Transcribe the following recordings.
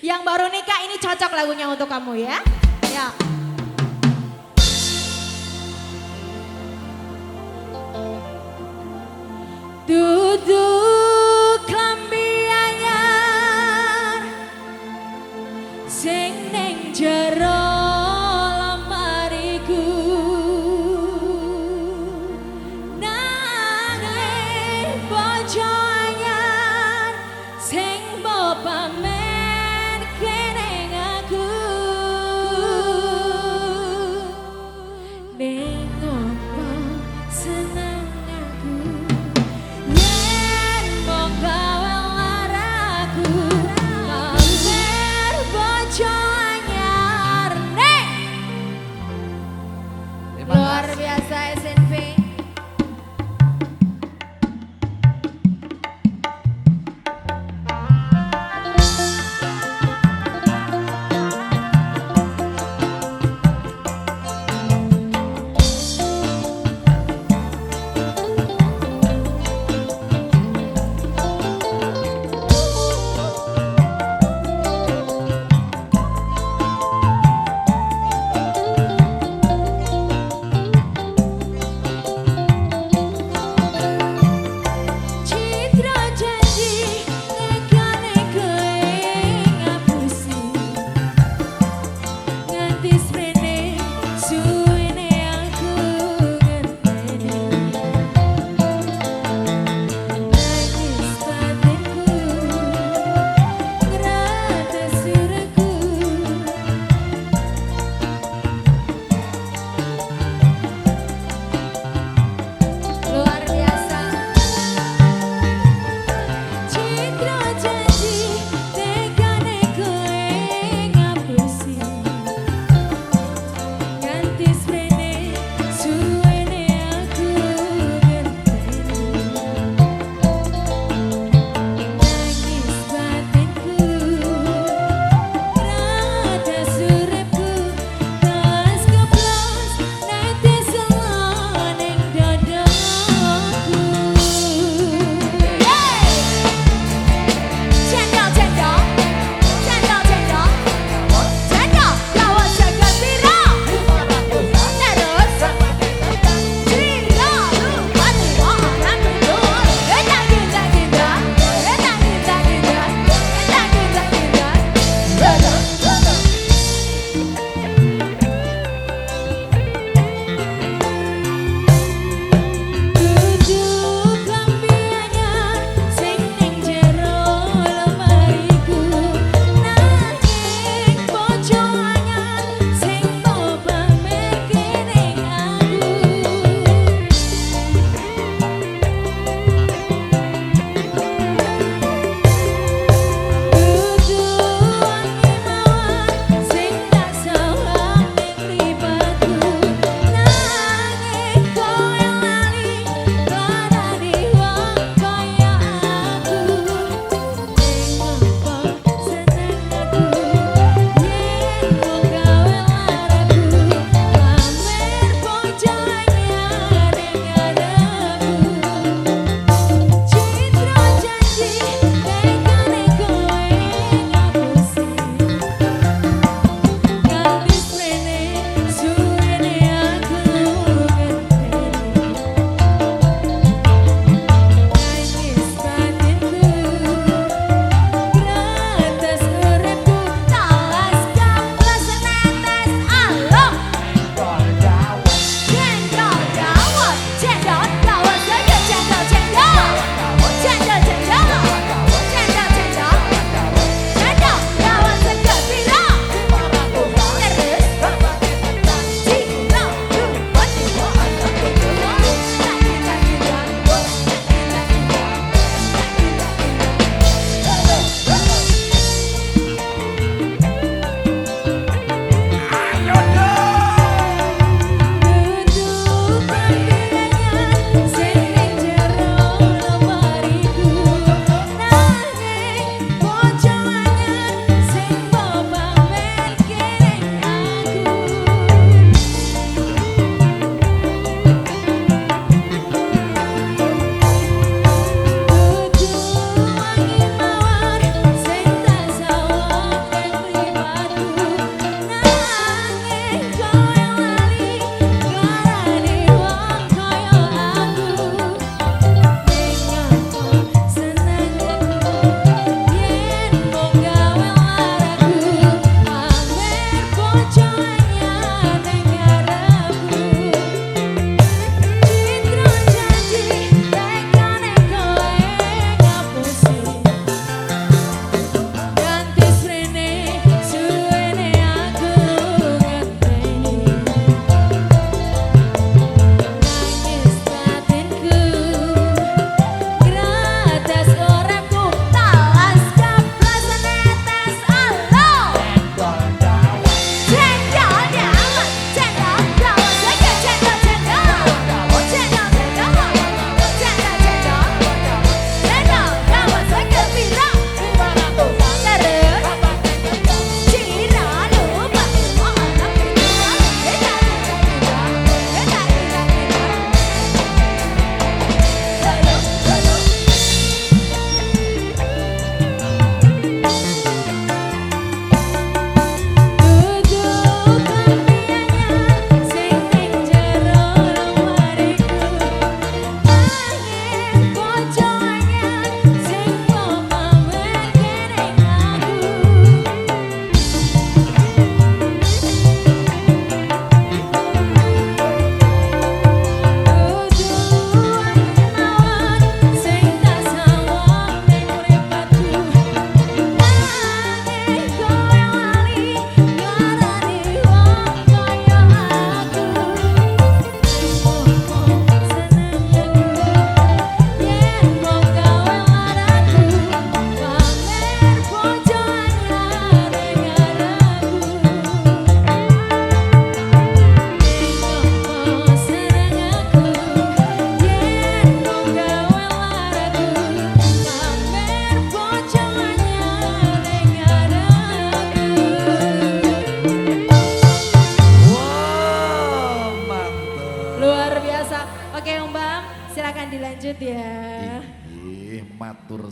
Yang baru nikah ini cocok lagunya untuk kamu ya. Ya. Duduk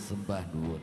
sembah nuwun.